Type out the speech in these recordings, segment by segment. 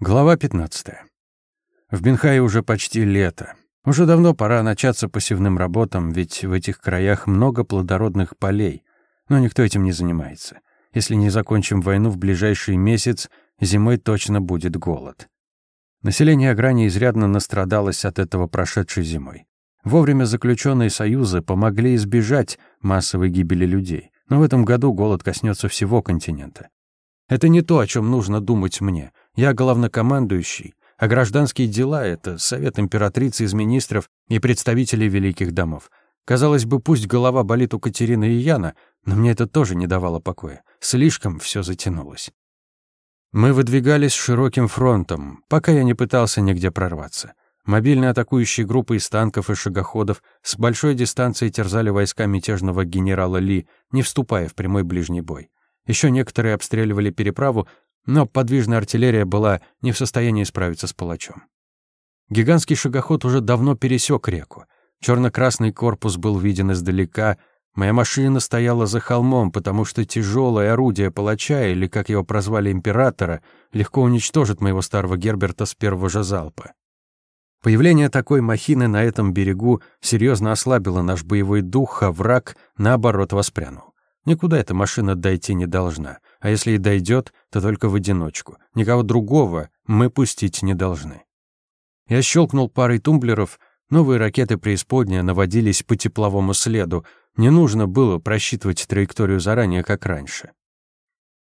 Глава 15. В Бенхае уже почти лето. Уже давно пора начаться посевным работам, ведь в этих краях много плодородных полей. Но никто этим не занимается. Если не закончим войну в ближайший месяц, зимой точно будет голод. Население Аграни изрядно настрадалось от этого прошедшей зимой. Вовремя заключенные союзы помогли избежать массовой гибели людей, но в этом году голод коснется всего континента. Это не то, о чем нужно думать мне. Я главнокомандующий, а гражданские дела — это совет императрицы из министров и представителей великих домов. Казалось бы, пусть голова болит у Катерины и Яна, но мне это тоже не давало покоя. Слишком все затянулось. Мы выдвигались широким фронтом, пока я не пытался нигде прорваться. Мобильные атакующие группы из танков и шагоходов с большой дистанции терзали войска мятежного генерала Ли, не вступая в прямой ближний бой. Еще некоторые обстреливали переправу, но подвижная артиллерия была не в состоянии справиться с палачом. Гигантский шагоход уже давно пересек реку. Черно-красный корпус был виден издалека. Моя машина стояла за холмом, потому что тяжелое орудие палача, или, как его прозвали, императора, легко уничтожит моего старого Герберта с первого же залпа. Появление такой махины на этом берегу серьезно ослабило наш боевой дух, а враг, наоборот, воспрянул. Никуда эта машина дойти не должна, а если и дойдет, то только в одиночку. Никого другого мы пустить не должны. Я щелкнул парой тумблеров, новые ракеты преисподняя наводились по тепловому следу, не нужно было просчитывать траекторию заранее, как раньше.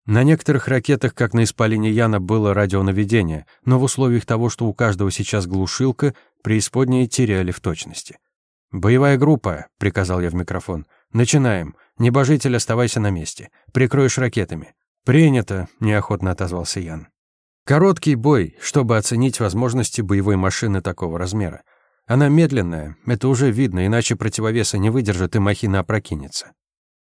На некоторых ракетах, как на Исполине Яна, было радионаведение, но в условиях того, что у каждого сейчас глушилка, преисподние теряли в точности. «Боевая группа», — приказал я в микрофон, — «начинаем. Небожитель, оставайся на месте. Прикроешь ракетами». «Принято», — неохотно отозвался Ян. Короткий бой, чтобы оценить возможности боевой машины такого размера. Она медленная, это уже видно, иначе противовеса не выдержит и махина опрокинется.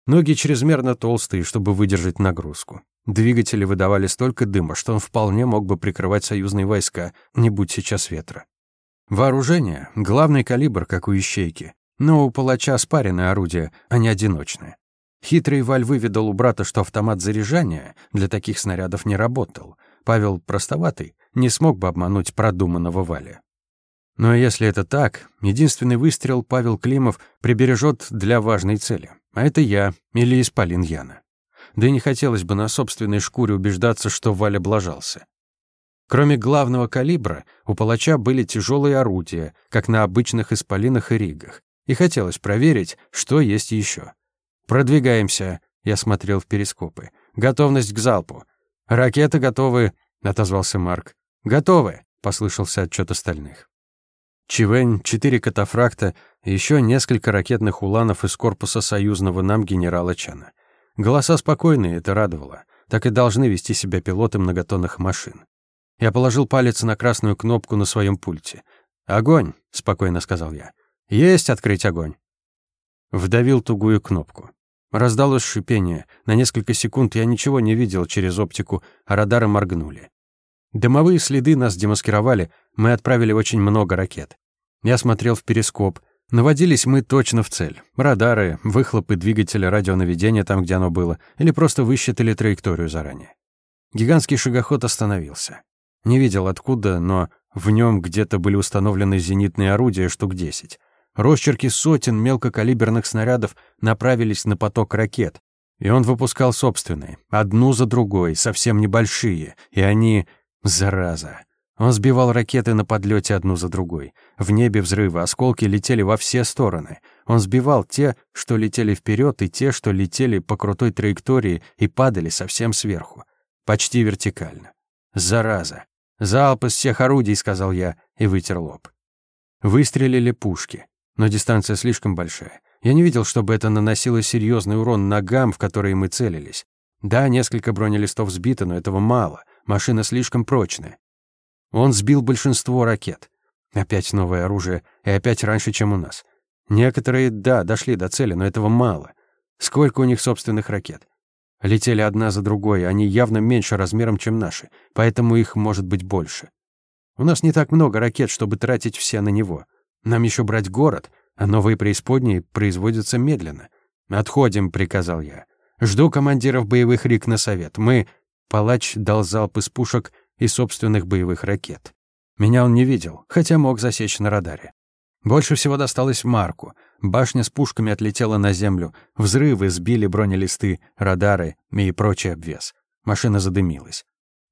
Ноги чрезмерно толстые, чтобы выдержать нагрузку. Двигатели выдавали столько дыма, что он вполне мог бы прикрывать союзные войска, не будь сейчас ветра. Вооружение — главный калибр, как у ищейки. Но у палача спаренное орудие, а не одиночное. Хитрый Валь выведал у брата, что автомат заряжания для таких снарядов не работал. Павел простоватый, не смог бы обмануть продуманного Валя. Но если это так, единственный выстрел Павел Климов прибережет для важной цели. А это я или Исполин Яна. Да и не хотелось бы на собственной шкуре убеждаться, что Валя облажался. Кроме главного калибра, у палача были тяжелые орудия, как на обычных исполинах и ригах и хотелось проверить, что есть еще. «Продвигаемся», — я смотрел в перископы. «Готовность к залпу». «Ракеты готовы», — отозвался Марк. «Готовы», — послышался отчет остальных. Чивень, четыре катафракта и еще несколько ракетных уланов из корпуса союзного нам генерала Чана. Голоса спокойные, это радовало. Так и должны вести себя пилоты многотонных машин. Я положил палец на красную кнопку на своем пульте. «Огонь!» — спокойно сказал я. «Есть открыть огонь!» Вдавил тугую кнопку. Раздалось шипение. На несколько секунд я ничего не видел через оптику, а радары моргнули. Дымовые следы нас демаскировали, мы отправили очень много ракет. Я смотрел в перископ. Наводились мы точно в цель. Радары, выхлопы двигателя радионаведения там, где оно было, или просто высчитали траекторию заранее. Гигантский шагоход остановился. Не видел откуда, но в нем где-то были установлены зенитные орудия штук десять. Росчерки сотен мелкокалиберных снарядов направились на поток ракет, и он выпускал собственные, одну за другой, совсем небольшие, и они... Зараза. Он сбивал ракеты на подлете одну за другой. В небе взрывы, осколки летели во все стороны. Он сбивал те, что летели вперед, и те, что летели по крутой траектории и падали совсем сверху. Почти вертикально. Зараза. «Залп из всех орудий», — сказал я и вытер лоб. Выстрелили пушки но дистанция слишком большая. Я не видел, чтобы это наносило серьезный урон ногам, в которые мы целились. Да, несколько бронелистов сбито, но этого мало. Машина слишком прочная. Он сбил большинство ракет. Опять новое оружие, и опять раньше, чем у нас. Некоторые, да, дошли до цели, но этого мало. Сколько у них собственных ракет? Летели одна за другой, они явно меньше размером, чем наши, поэтому их может быть больше. У нас не так много ракет, чтобы тратить все на него. Нам еще брать город, а новые преисподние производятся медленно. «Отходим», — приказал я. «Жду командиров боевых рик на совет. Мы...» Палач дал залп из пушек, и собственных боевых ракет. Меня он не видел, хотя мог засечь на радаре. Больше всего досталось Марку. Башня с пушками отлетела на землю, взрывы сбили бронелисты, радары и прочий обвес. Машина задымилась.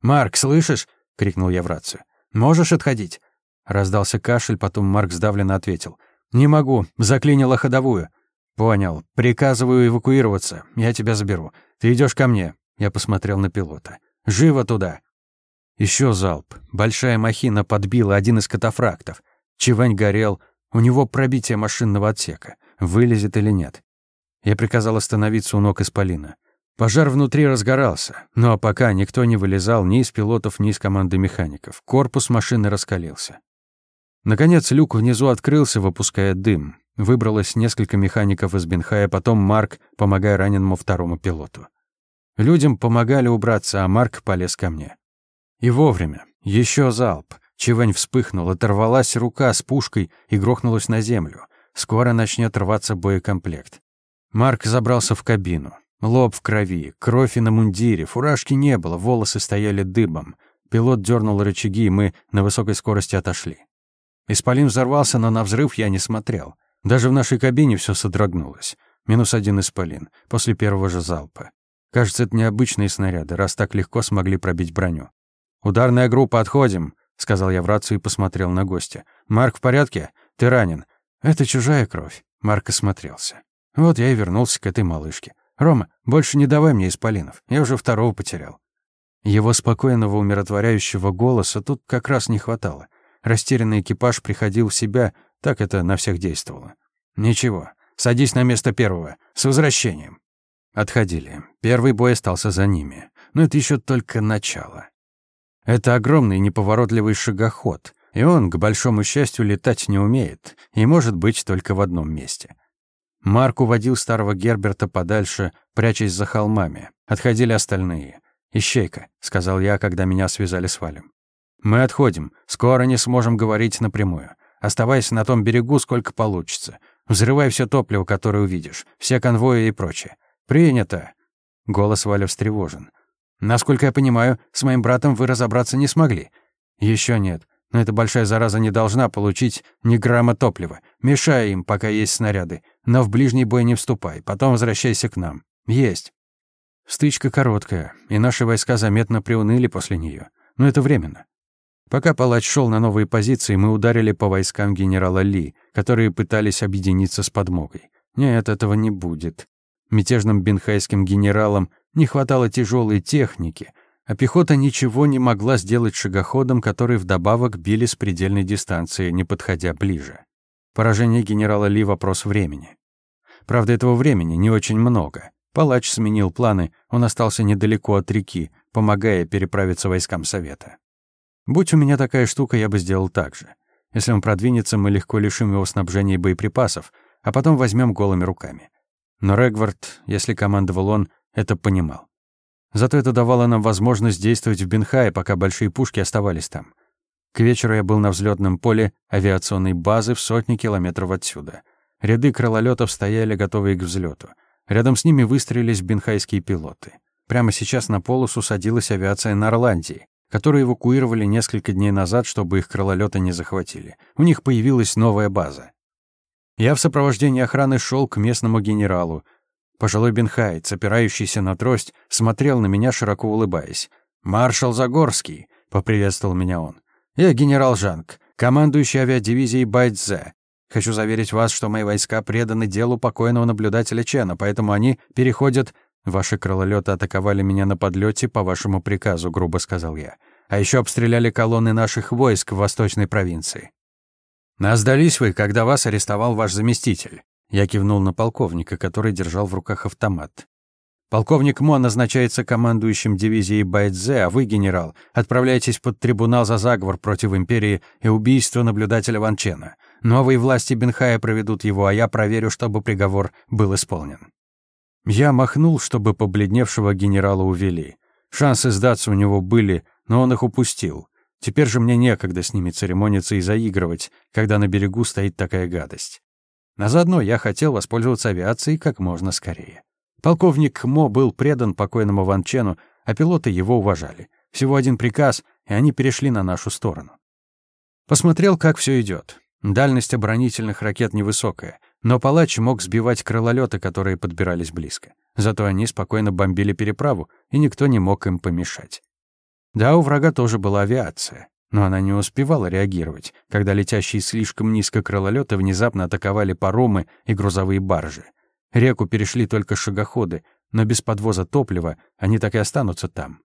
«Марк, слышишь?» — крикнул я в рацию. «Можешь отходить?» Раздался кашель, потом Марк сдавленно ответил. «Не могу, заклинило ходовую». «Понял. Приказываю эвакуироваться. Я тебя заберу. Ты идешь ко мне». Я посмотрел на пилота. «Живо туда!» Еще залп. Большая махина подбила один из катафрактов. Чивань горел. У него пробитие машинного отсека. Вылезет или нет. Я приказал остановиться у ног Исполина. Пожар внутри разгорался, но пока никто не вылезал ни из пилотов, ни из команды механиков. Корпус машины раскалился. Наконец люк внизу открылся, выпуская дым. Выбралось несколько механиков из Бенхая, потом Марк, помогая раненому второму пилоту. Людям помогали убраться, а Марк полез ко мне. И вовремя. Еще залп. Чевень вспыхнул, оторвалась рука с пушкой и грохнулась на землю. Скоро начнет рваться боекомплект. Марк забрался в кабину. Лоб в крови, кровь и на мундире, фуражки не было, волосы стояли дыбом. Пилот дернул рычаги, и мы на высокой скорости отошли. Исполин взорвался, но на взрыв я не смотрел. Даже в нашей кабине все содрогнулось. Минус один исполин, после первого же залпа. Кажется, это необычные снаряды, раз так легко смогли пробить броню. «Ударная группа, отходим», — сказал я в рацию и посмотрел на гостя. «Марк в порядке? Ты ранен». «Это чужая кровь», — Марк осмотрелся. Вот я и вернулся к этой малышке. «Рома, больше не давай мне исполинов, я уже второго потерял». Его спокойного умиротворяющего голоса тут как раз не хватало. Растерянный экипаж приходил в себя, так это на всех действовало. «Ничего, садись на место первого. С возвращением». Отходили. Первый бой остался за ними. Но это еще только начало. Это огромный неповоротливый шагоход, и он, к большому счастью, летать не умеет и может быть только в одном месте. Марк уводил старого Герберта подальше, прячась за холмами. Отходили остальные. «Ищейка», — сказал я, когда меня связали с Валем. «Мы отходим. Скоро не сможем говорить напрямую. Оставайся на том берегу, сколько получится. Взрывай все топливо, которое увидишь, все конвои и прочее. Принято!» Голос Валя встревожен. Насколько я понимаю, с моим братом вы разобраться не смогли. Еще нет. Но эта большая зараза не должна получить ни грамма топлива. Мешай им, пока есть снаряды. Но в ближний бой не вступай. Потом возвращайся к нам. Есть. Стычка короткая, и наши войска заметно приуныли после нее. Но это временно. Пока палач шел на новые позиции, мы ударили по войскам генерала Ли, которые пытались объединиться с подмогой. Нет, этого не будет. Мятежным бенхайским генералам не хватало тяжелой техники, а пехота ничего не могла сделать шагоходом, который вдобавок били с предельной дистанции, не подходя ближе. Поражение генерала Ли — вопрос времени. Правда, этого времени не очень много. Палач сменил планы, он остался недалеко от реки, помогая переправиться войскам Совета. Будь у меня такая штука, я бы сделал так же. Если он продвинется, мы легко лишим его снабжения и боеприпасов, а потом возьмем голыми руками. Но Регвард, если командовал он, это понимал. Зато это давало нам возможность действовать в Бенхае, пока большие пушки оставались там. К вечеру я был на взлетном поле авиационной базы в сотни километров отсюда. Ряды крылолетов стояли, готовые к взлету. Рядом с ними выстроились бенхайские пилоты. Прямо сейчас на полосу садилась авиация Норландии, которую эвакуировали несколько дней назад, чтобы их крылолеты не захватили. У них появилась новая база. Я в сопровождении охраны шел к местному генералу. Пожилой бенхайц, опирающийся на трость, смотрел на меня, широко улыбаясь. «Маршал Загорский», — поприветствовал меня он. «Я генерал Жанг, командующий авиадивизией Байдзе. Хочу заверить вас, что мои войска преданы делу покойного наблюдателя Чена, поэтому они переходят...» «Ваши крылолеты атаковали меня на подлете по вашему приказу», — грубо сказал я. «А еще обстреляли колонны наших войск в восточной провинции. «А сдались вы, когда вас арестовал ваш заместитель?» Я кивнул на полковника, который держал в руках автомат. «Полковник Мо назначается командующим дивизией Байдзе, а вы, генерал, отправляетесь под трибунал за заговор против империи и убийство наблюдателя Ван Чена. Новые власти Бенхая проведут его, а я проверю, чтобы приговор был исполнен». Я махнул, чтобы побледневшего генерала увели. Шансы сдаться у него были, но он их упустил. Теперь же мне некогда с ними церемониться и заигрывать, когда на берегу стоит такая гадость. А заодно я хотел воспользоваться авиацией как можно скорее. Полковник Мо был предан покойному Ван Чену, а пилоты его уважали. Всего один приказ, и они перешли на нашу сторону. Посмотрел, как все идет. Дальность оборонительных ракет невысокая, но палач мог сбивать крылолеты, которые подбирались близко. Зато они спокойно бомбили переправу, и никто не мог им помешать. Да, у врага тоже была авиация, но она не успевала реагировать, когда летящие слишком низко крылолеты внезапно атаковали паромы и грузовые баржи. Реку перешли только шагоходы, но без подвоза топлива они так и останутся там.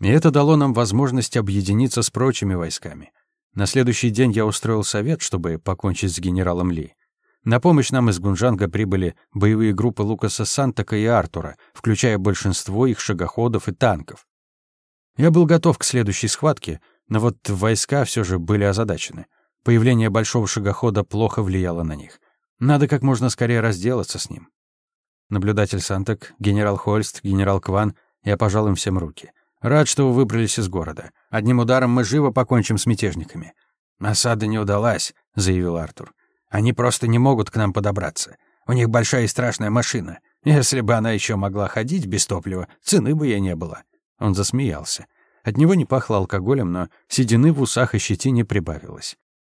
И это дало нам возможность объединиться с прочими войсками. На следующий день я устроил совет, чтобы покончить с генералом Ли. На помощь нам из Гунжанга прибыли боевые группы Лукаса Сантака и Артура, включая большинство их шагоходов и танков. Я был готов к следующей схватке, но вот войска все же были озадачены. Появление большого шагохода плохо влияло на них. Надо как можно скорее разделаться с ним. Наблюдатель Сантак, генерал Хольст, генерал Кван, я пожал им всем руки. Рад, что вы выбрались из города. Одним ударом мы живо покончим с мятежниками. Осада не удалась, заявил Артур. Они просто не могут к нам подобраться. У них большая и страшная машина. Если бы она еще могла ходить без топлива, цены бы ей не было. Он засмеялся. От него не пахло алкоголем, но седины в усах и щетине прибавилось.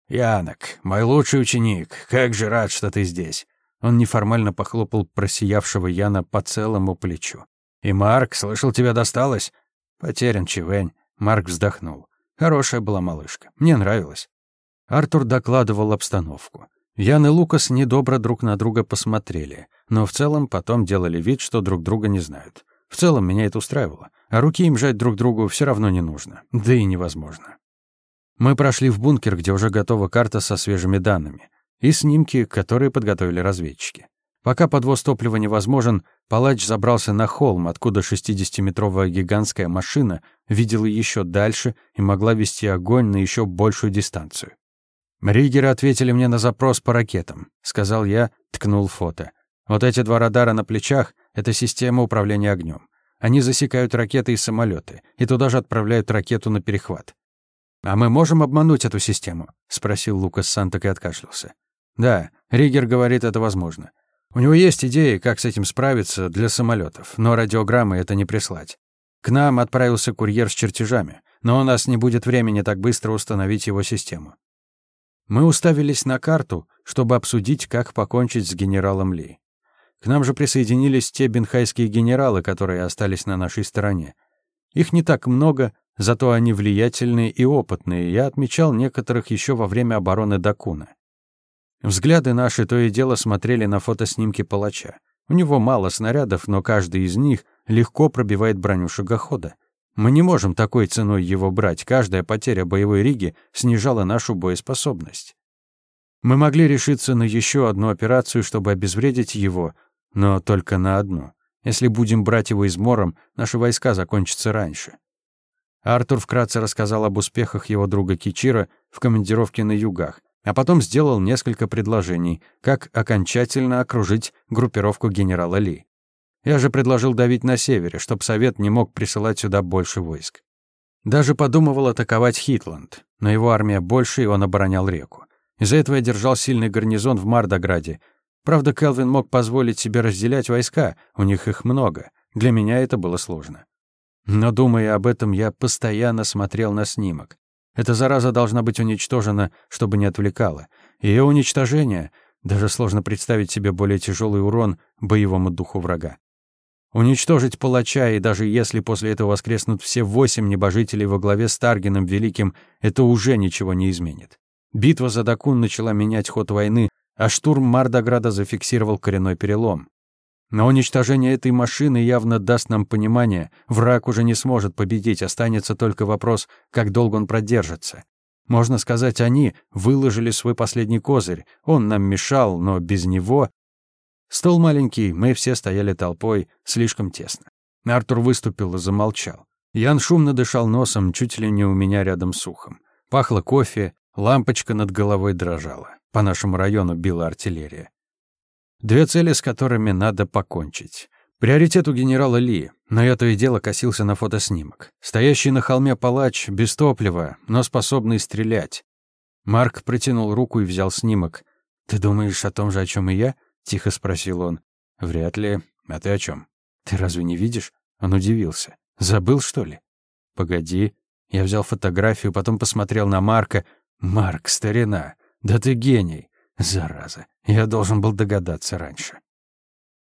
«Янок, мой лучший ученик, как же рад, что ты здесь!» Он неформально похлопал просиявшего Яна по целому плечу. «И Марк, слышал, тебя досталось?» «Потерян, Чивэнь». Марк вздохнул. «Хорошая была малышка. Мне нравилось». Артур докладывал обстановку. Ян и Лукас недобро друг на друга посмотрели, но в целом потом делали вид, что друг друга не знают. В целом меня это устраивало, а руки им жать друг другу все равно не нужно, да и невозможно. Мы прошли в бункер, где уже готова карта со свежими данными, и снимки, которые подготовили разведчики. Пока подвоз топлива невозможен, палач забрался на холм, откуда 60-метровая гигантская машина видела еще дальше и могла вести огонь на еще большую дистанцию. «Ригеры ответили мне на запрос по ракетам», — сказал я, ткнул фото. «Вот эти два радара на плечах — это система управления огнем. Они засекают ракеты и самолеты, и туда же отправляют ракету на перехват. «А мы можем обмануть эту систему?» — спросил Лукас Сантак и откашлялся. «Да, Ригер говорит, это возможно. У него есть идеи, как с этим справиться для самолетов, но радиограммы это не прислать. К нам отправился курьер с чертежами, но у нас не будет времени так быстро установить его систему. Мы уставились на карту, чтобы обсудить, как покончить с генералом Ли. К нам же присоединились те бенхайские генералы, которые остались на нашей стороне. Их не так много, Зато они влиятельные и опытные. Я отмечал некоторых еще во время обороны Дакуна. Взгляды наши то и дело смотрели на фотоснимки палача. У него мало снарядов, но каждый из них легко пробивает броню шагохода. Мы не можем такой ценой его брать. Каждая потеря боевой риги снижала нашу боеспособность. Мы могли решиться на еще одну операцию, чтобы обезвредить его, но только на одну. Если будем брать его измором, наши войска закончатся раньше. Артур вкратце рассказал об успехах его друга Кичира в командировке на югах, а потом сделал несколько предложений, как окончательно окружить группировку генерала Ли. Я же предложил давить на севере, чтобы Совет не мог присылать сюда больше войск. Даже подумывал атаковать Хитланд, но его армия больше, и он оборонял реку. Из-за этого я держал сильный гарнизон в Мардограде. Правда, Келвин мог позволить себе разделять войска, у них их много. Для меня это было сложно. Но, думая об этом, я постоянно смотрел на снимок. Эта зараза должна быть уничтожена, чтобы не отвлекала. Ее уничтожение... Даже сложно представить себе более тяжелый урон боевому духу врага. Уничтожить палача, и даже если после этого воскреснут все восемь небожителей во главе с Таргином Великим, это уже ничего не изменит. Битва за Дакун начала менять ход войны, а штурм Мардограда зафиксировал коренной перелом. Но уничтожение этой машины явно даст нам понимание, враг уже не сможет победить, останется только вопрос, как долго он продержится. Можно сказать, они выложили свой последний козырь, он нам мешал, но без него... Стол маленький, мы все стояли толпой, слишком тесно. Артур выступил и замолчал. Ян шумно дышал носом, чуть ли не у меня рядом с ухом. Пахло кофе, лампочка над головой дрожала. По нашему району била артиллерия. Две цели, с которыми надо покончить. Приоритет у генерала Ли, но я то и дело косился на фотоснимок. Стоящий на холме палач, без топлива, но способный стрелять. Марк протянул руку и взял снимок. «Ты думаешь о том же, о чем и я?» —— тихо спросил он. «Вряд ли. А ты о чем? «Ты разве не видишь?» Он удивился. «Забыл, что ли?» «Погоди». Я взял фотографию, потом посмотрел на Марка. «Марк, старина, да ты гений!» «Зараза, я должен был догадаться раньше».